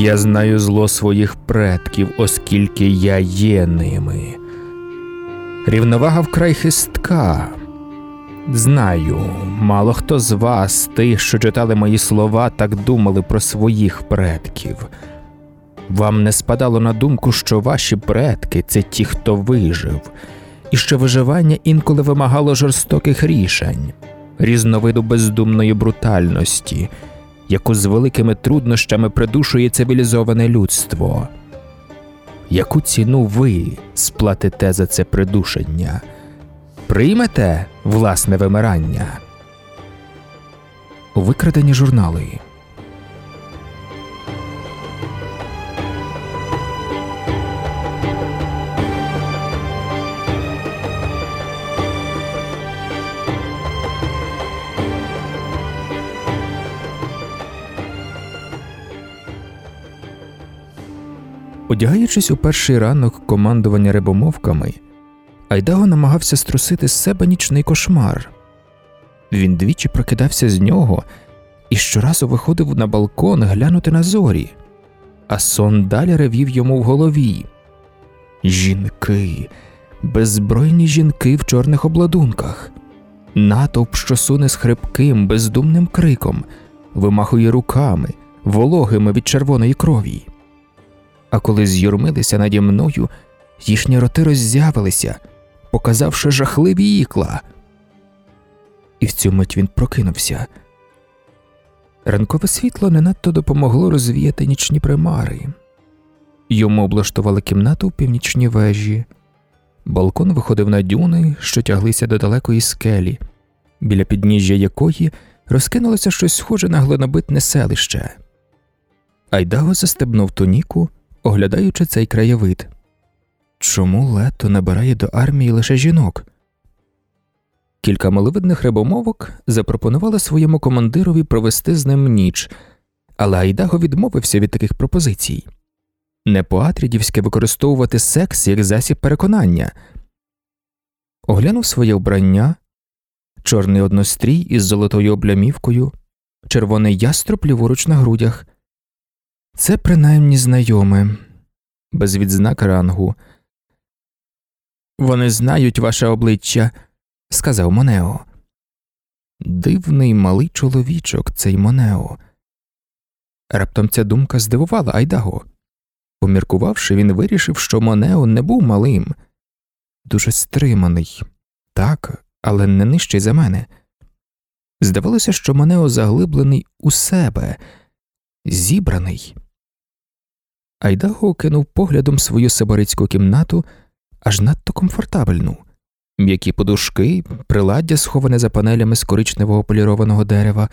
Я знаю зло своїх предків, оскільки я є ними. Рівновага вкрай хистка. Знаю, мало хто з вас, тих, що читали мої слова, так думали про своїх предків. Вам не спадало на думку, що ваші предки це ті, хто вижив, і що виживання інколи вимагало жорстоких рішень, різновиду бездумної брутальності, яку з великими труднощами придушує цивілізоване людство. Яку ціну ви сплатите за це придушення? Приймете власне вимирання? Викрадені журнали. Одягаючись у перший ранок командування рибомовками, Айдаго намагався струсити з себе нічний кошмар. Він двічі прокидався з нього і щоразу виходив на балкон глянути на зорі, а сон далі ревів йому в голові. Жінки, беззбройні жінки в чорних обладунках, натовп, що суне з хрипким, бездумним криком, вимахує руками, вологими від червоної крові. А коли з'юрмилися наді мною, їхні роти роззявилися, показавши жахливі ікла. І в цю мить він прокинувся. Ранкове світло не надто допомогло розвіяти нічні примари. Йому облаштували кімнату в північній вежі. Балкон виходив на дюни, що тяглися до далекої скелі, біля підніжжя якої розкинулося щось схоже на глинобитне селище. Айдаго застебнув туніку, оглядаючи цей краєвид. Чому лето набирає до армії лише жінок? Кілька маловидних рибомовок запропонували своєму командирові провести з ним ніч, але Айдаго відмовився від таких пропозицій. Не по-атрідівськи використовувати секс як засіб переконання. Оглянув своє вбрання, чорний однострій із золотою облямівкою, червоний яструб ліворуч на грудях. Це принаймні знайоме, без відзнак рангу. Вони знають ваше обличчя, сказав Монео. Дивний малий чоловічок цей Монео. Раптом ця думка здивувала Айдаго. Поміркувавши, він вирішив, що Монео не був малим, дуже стриманий, так, але не нижчий за мене. Здавалося, що Монео заглиблений у себе, зібраний. Айдаго кинув поглядом свою сибарицьку кімнату аж надто комфортабельну, м'які подушки, приладдя, сховане за панелями з коричневого полірованого дерева,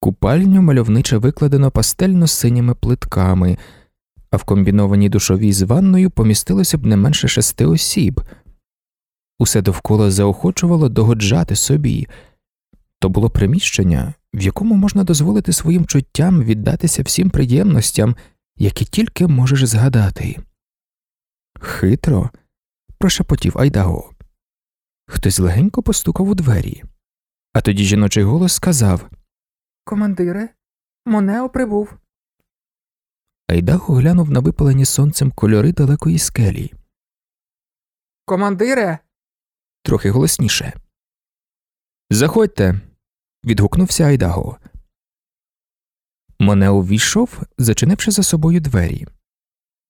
купальню мальовниче викладено пастельно синіми плитками, а в комбінованій душовій з ванною помістилося б не менше шести осіб. Усе довкола заохочувало догоджати собі. То було приміщення, в якому можна дозволити своїм чуттям віддатися всім приємностям, які тільки можеш згадати. Хитро, прошепотів Айдаго. Хтось легенько постукав у двері, а тоді жіночий голос сказав Командире, Монео прибув. Айдаго глянув на випалені сонцем кольори далекої скелі. Командире. трохи голосніше. Заходьте. відгукнувся Айдаго. Монео ввійшов, зачинивши за собою двері.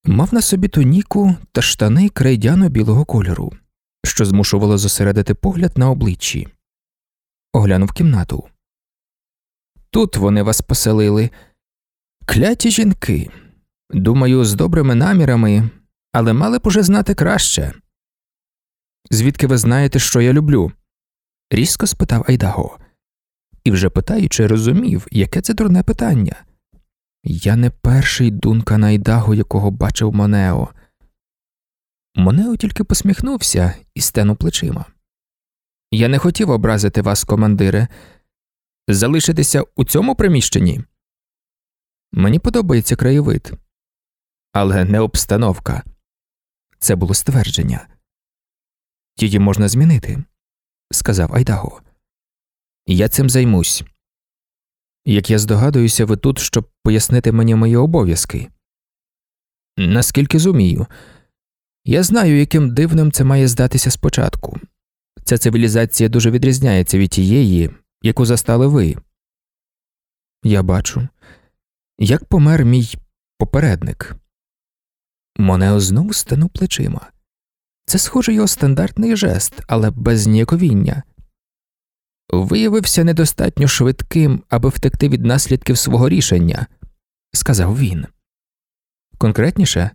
Мав на собі туніку та штани крейдяно білого кольору, що змушувало зосередити погляд на обличчі. Оглянув кімнату. Тут вони вас поселили. Кляті жінки. Думаю, з добрими намірами, але мали б уже знати краще. Звідки ви знаєте, що я люблю? різко спитав Айдаго. І вже питаючи, розумів, яке це дурне питання. Я не перший дунка Найдаго, якого бачив Монео. Монео тільки посміхнувся і стенув плечима. Я не хотів образити вас, командире, залишитися у цьому приміщенні. Мені подобається краєвид, але не обстановка. Це було ствердження. Її можна змінити, сказав Айдаго. Я цим займусь. Як я здогадуюся, ви тут, щоб пояснити мені мої обов'язки. Наскільки зумію. Я знаю, яким дивним це має здатися спочатку. Ця цивілізація дуже відрізняється від тієї, яку застали ви. Я бачу, як помер мій попередник. Монео знову стенув плечима. Це схоже його стандартний жест, але без ніяковіння. Виявився недостатньо швидким, аби втекти від наслідків свого рішення, сказав він. Конкретніше,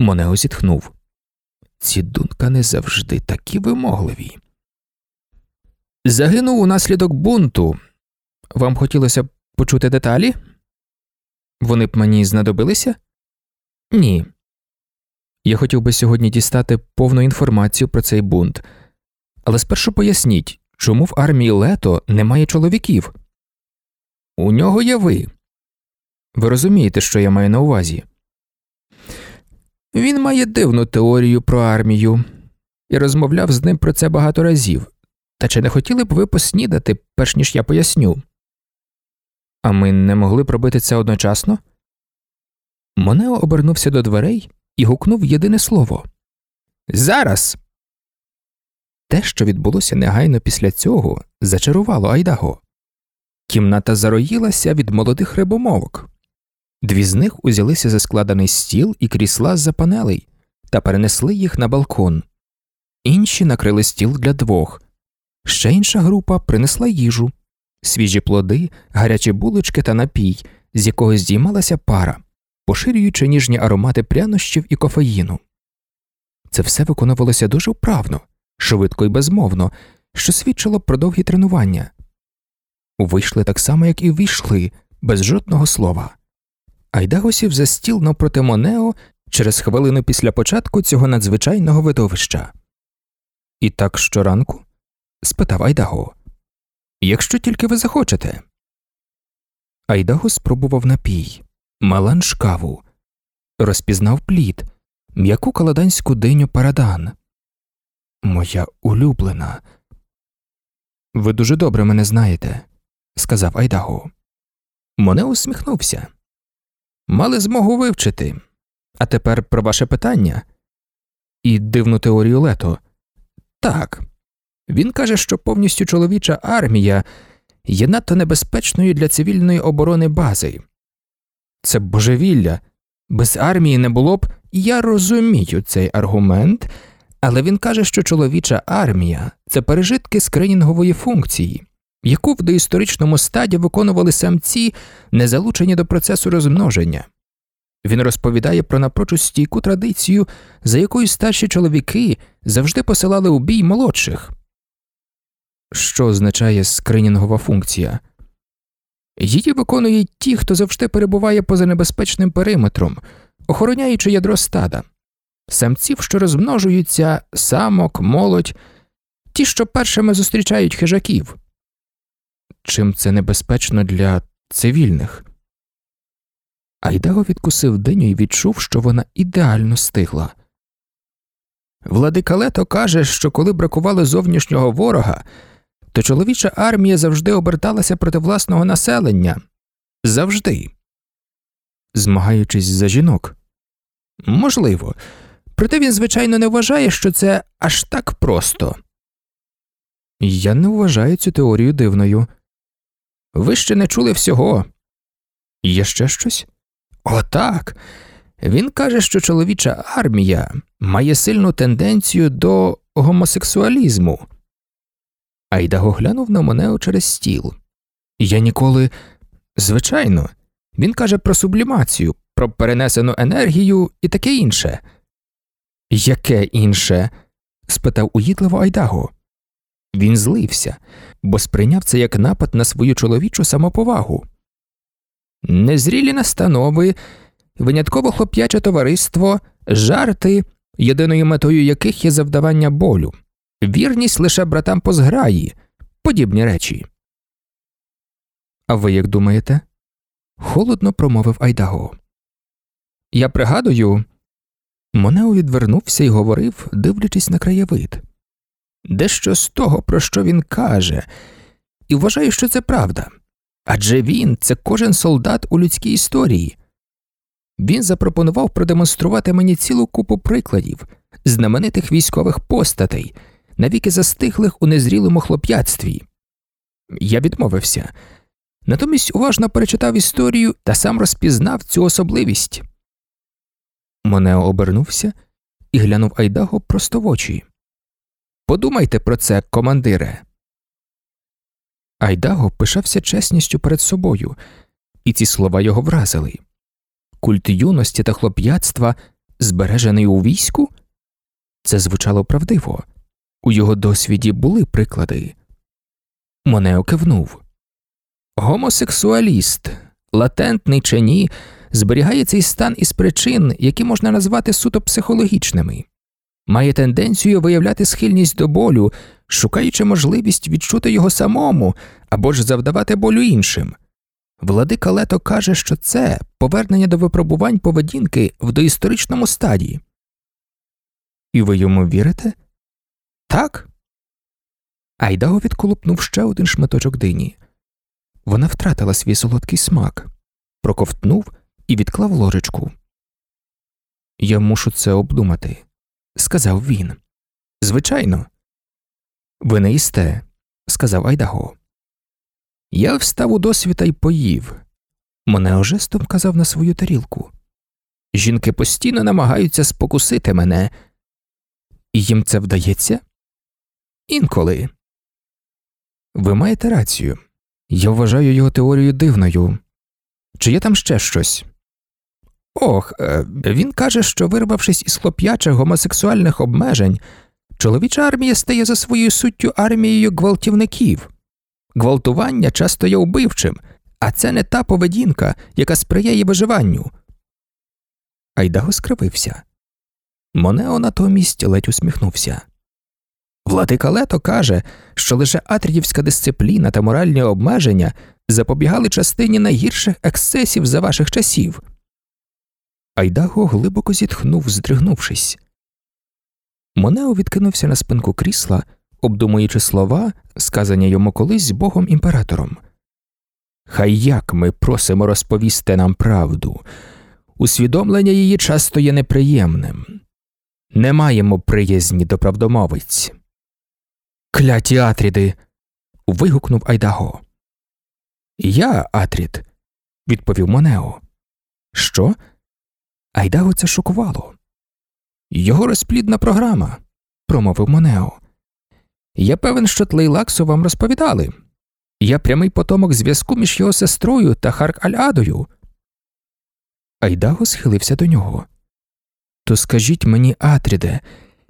Монео зітхнув. Ці дункани завжди такі вимогливі. Загинув унаслідок бунту. Вам хотілося б почути деталі? Вони б мені знадобилися? Ні. Я хотів би сьогодні дістати повну інформацію про цей бунт, але спершу поясніть, чому в армії Лето немає чоловіків? У нього є ви. Ви розумієте, що я маю на увазі? Він має дивну теорію про армію і розмовляв з ним про це багато разів. Та чи не хотіли б ви поснідати, перш ніж я поясню? А ми не могли б робити це одночасно? Монео обернувся до дверей і гукнув єдине слово Зараз. Те, що відбулося негайно після цього, зачарувало Айдаго. Кімната зароїлася від молодих рибомовок. Дві з них узялися за складений стіл і крісла з-за панелей та перенесли їх на балкон. Інші накрили стіл для двох. Ще інша група принесла їжу, свіжі плоди, гарячі булочки та напій, з якого здіймалася пара, поширюючи ніжні аромати прянощів і кофеїну. Це все виконувалося дуже вправно, швидко і безмовно, що свідчило про довгі тренування. Вийшли так само, як і ввійшли, без жодного слова. Айдаго сів за стіл навпроти Монео через хвилину після початку цього надзвичайного видовища. І так щоранку? спитав Айдаго. Якщо тільки ви захочете. Айдаго спробував напій, маланж каву, розпізнав плід, м'яку каладанську диню парадан. Моя улюблена. Ви дуже добре мене знаєте, сказав Айдаго. Моне усміхнувся. Мали змогу вивчити. А тепер про ваше питання і дивну теорію лето. Так. Він каже, що повністю чоловіча армія є надто небезпечною для цивільної оборони бази. Це божевілля. Без армії не було б. Я розумію цей аргумент, але він каже, що чоловіча армія це пережитки скринінгової функції, яку в доісторичному стаді виконували самці, не залучені до процесу розмноження. Він розповідає про напрочуд стійку традицію, за якою старші чоловіки завжди посилали у бій молодших. Що означає скринінгова функція? Її виконують ті, хто завжди перебуває поза небезпечним периметром, охороняючи ядро стада, самців, що розмножуються, самок, молодь, ті, що першими зустрічають хижаків. Чим це небезпечно для цивільних? Айдаго відкусив диню і відчув, що вона ідеально стигла. Владика Лето каже, що коли бракувало зовнішнього ворога, то чоловіча армія завжди оберталася проти власного населення завжди. Змагаючись за жінок. Можливо, проте він, звичайно, не вважає, що це аж так просто. Я не вважаю цю теорію дивною. Ви ще не чули всього. Є ще щось? Отак. Він каже, що чоловіча армія має сильну тенденцію до гомосексуалізму. Айдаго глянув на Монео через стіл. Я ніколи. Звичайно, він каже про сублімацію, про перенесену енергію і таке інше. Яке інше? спитав уїдливо Айдаго. Він злився, бо сприйняв це як напад на свою чоловічу самоповагу. Незрілі настанови, винятково хлоп'яче товариство, жарти, єдиною метою яких є завдавання болю, вірність лише братам по зграї, подібні речі. А ви як думаєте? холодно промовив Айдаго. Я пригадую. Монео відвернувся і говорив, дивлячись на краєвид. Дещо з того, про що він каже, і вважаю, що це правда. Адже він це кожен солдат у людській історії. Він запропонував продемонструвати мені цілу купу прикладів, знаменитих військових постатей, навіки застиглих у незрілому хлоп'ятстві. Я відмовився, натомість уважно перечитав історію та сам розпізнав цю особливість. Монео обернувся і глянув Айдаго просто в очі. Подумайте про це, командире. Айдаго пишався чесністю перед собою, і ці слова його вразили. Культ юності та хлоп'ятства, збережений у війську? Це звучало правдиво. У його досвіді були приклади. Монео кивнув. Гомосексуаліст, латентний чи ні, зберігає цей стан із причин, які можна назвати суто психологічними, має тенденцію виявляти схильність до болю, шукаючи можливість відчути його самому або ж завдавати болю іншим. Владика Лето каже, що це повернення до випробувань поведінки в доісторичному стадії. І ви йому вірите? Так. Айдаго відколупнув ще один шматочок дині. Вона втратила свій солодкий смак, проковтнув і відклав ложечку. Я мушу це обдумати, сказав він. Звичайно. Ви не їсте, сказав Айдаго. Я встав у досвіта й поїв. Мене жестом казав на свою тарілку. Жінки постійно намагаються спокусити мене, і їм це вдається? Інколи. Ви маєте рацію. Я вважаю його теорію дивною. Чи є там ще щось? Ох, е, він каже, що, вирвавшись із хлоп'ячих гомосексуальних обмежень, чоловіча армія стає за своєю суттю армією гвалтівників. Гвалтування часто є убивчим, а це не та поведінка, яка сприяє виживанню. Айдаго скривився. Монео натомість ледь усміхнувся. Владика Лето каже, що лише атріївська дисципліна та моральні обмеження запобігали частині найгірших ексцесів за ваших часів. Айдаго глибоко зітхнув, здригнувшись. Монео відкинувся на спинку крісла, обдумуючи слова, сказані йому колись богом імператором. Хай як ми просимо розповісти нам правду. Усвідомлення її часто є неприємним. Не маємо приязні до правдомовиць. Кляті Атріди. вигукнув Айдаго. Я, Атрід, відповів Монео. Що? Айдаго це шокувало. Його розплідна програма, промовив Монео. Я певен, що Тлейлаксу вам розповідали. Я прямий потомок зв'язку між його сестрою та Харк Аль-Адою. Айдаго схилився до нього. То скажіть мені, Атріде,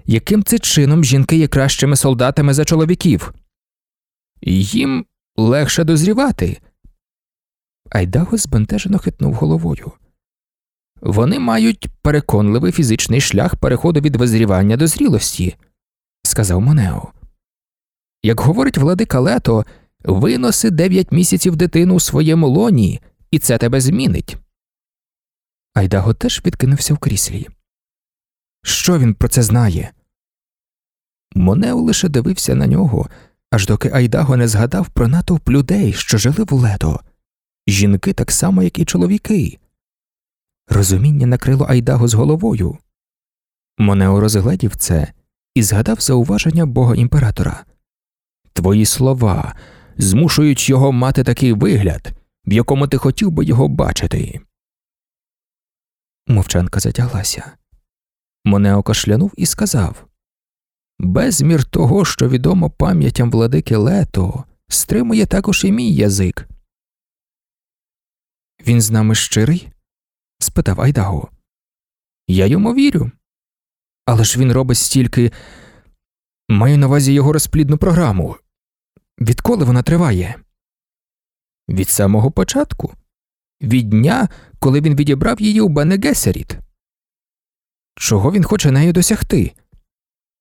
яким це чином жінки є кращими солдатами за чоловіків? Їм легше дозрівати. Айдаго збентежено хитнув головою. Вони мають переконливий фізичний шлях переходу від визрівання до зрілості, сказав Монео. Як говорить владика Лето, виноси дев'ять місяців дитину у своєму лоні, і це тебе змінить. Айдаго теж відкинувся в кріслі. Що він про це знає? Монео лише дивився на нього, аж доки Айдаго не згадав про натовп людей, що жили в лето. Жінки так само, як і чоловіки. Розуміння накрило Айдаго з головою. Монео розгледів це і згадав зауваження бога імператора. Твої слова змушують його мати такий вигляд, в якому ти хотів би його бачити. Мовчанка затяглася. Монео кашлянув і сказав Безмір того, що відомо пам'ятям владики Лето, стримує також і мій язик. Він з нами щирий? Спитав Айдаго. Я йому вірю. Але ж він робить стільки. Маю на увазі його розплідну програму. Відколи вона триває? Від самого початку, від дня, коли він відібрав її у Бенегесеріт. Чого він хоче нею досягти?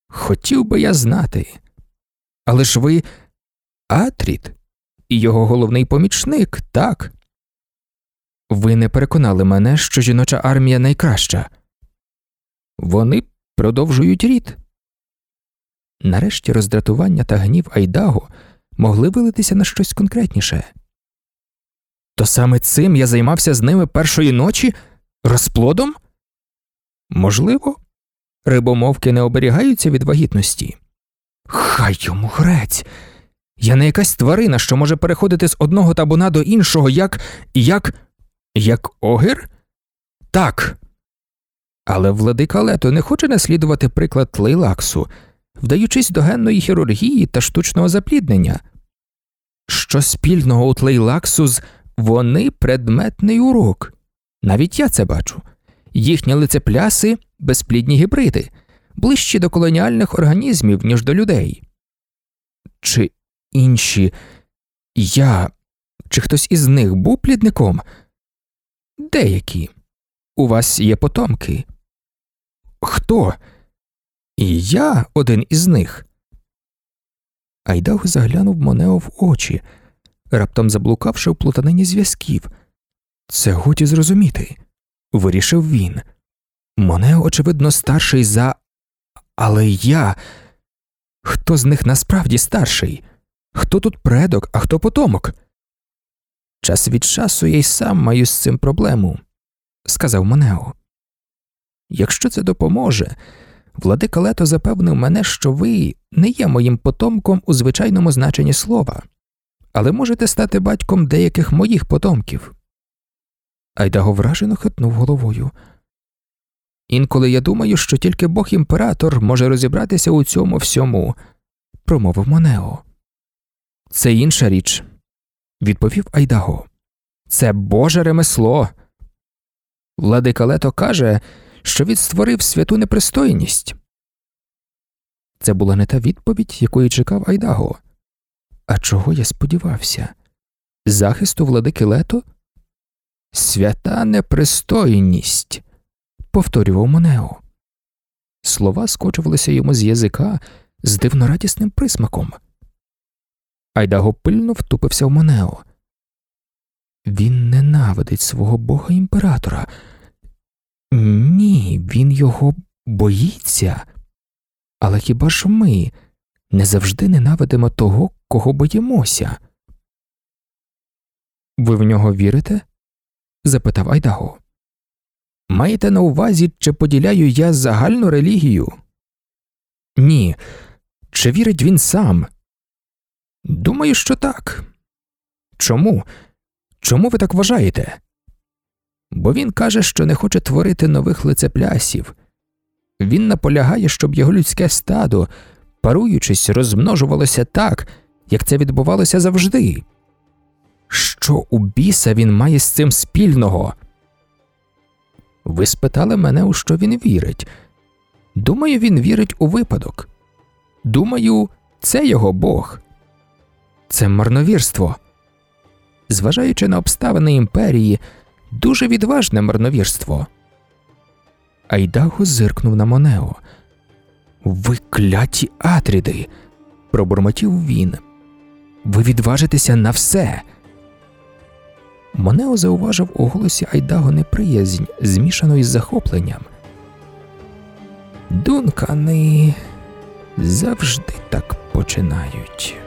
Хотів би я знати. Але ж ви Атріт і його головний помічник, так? Ви не переконали мене, що жіноча армія найкраща. Вони продовжують рід. Нарешті роздратування та гнів Айдаго могли вилитися на щось конкретніше. То саме цим я займався з ними першої ночі, Розплодом? Можливо, рибомовки не оберігаються від вагітності. Хай йому грець. Я не якась тварина, що може переходити з одного табуна до іншого, як. як. Як огір? Так. Але владика Лето не хоче наслідувати приклад лейлаксу, вдаючись до генної хірургії та штучного запліднення. Що спільного у тлейлаксу з вони предметний урок. Навіть я це бачу. Їхні лицепляси безплідні гібриди, ближчі до колоніальних організмів, ніж до людей. Чи інші я, чи хтось із них був плідником? Деякі. У вас є потомки. Хто? І я один із них. Айдаго заглянув Монео в очі, раптом заблукавши в плутанині зв'язків. Це годі зрозуміти, вирішив він. Монео, очевидно, старший за. Але я. Хто з них насправді старший? Хто тут предок, а хто потомок? Час від часу я й сам маю з цим проблему, сказав Монео. Якщо це допоможе, владика Лето запевнив мене, що ви не є моїм потомком у звичайному значенні слова, але можете стати батьком деяких моїх потомків. Айдаго вражено хитнув головою. Інколи я думаю, що тільки бог імператор може розібратися у цьому всьому, промовив Монео. Це інша річ, відповів Айдаго. Це Боже ремесло. Владика Лето каже, що відстворив святу непристойність. Це була не та відповідь, якої чекав Айдаго. А чого я сподівався? Захисту владики Лето? Свята непристойність, повторював Монео. Слова скочувалися йому з язика з дивнорадісним присмаком. Айдаго пильно втупився в Монео. Він ненавидить свого бога імператора. Ні, він його боїться. Але хіба ж ми не завжди ненавидимо того, кого боїмося? Ви в нього вірите? запитав Айдаго. Маєте на увазі, чи поділяю я загальну релігію? Ні. Чи вірить він сам? Думаю, що так. Чому? Чому ви так вважаєте? Бо він каже, що не хоче творити нових лицеплясів. Він наполягає, щоб його людське стадо, паруючись, розмножувалося так, як це відбувалося завжди. Що у біса він має з цим спільного? Ви спитали мене, у що він вірить. Думаю, він вірить у випадок. Думаю, це його Бог. Це марновірство. Зважаючи на обставини імперії, дуже відважне марновірство. Айдаго зиркнув на Монео. Ви кляті атріди, пробурмотів він. Ви відважитеся на все. Монео зауважив у голосі Айдаго неприязнь, змішану із захопленням. Дункани завжди так починають.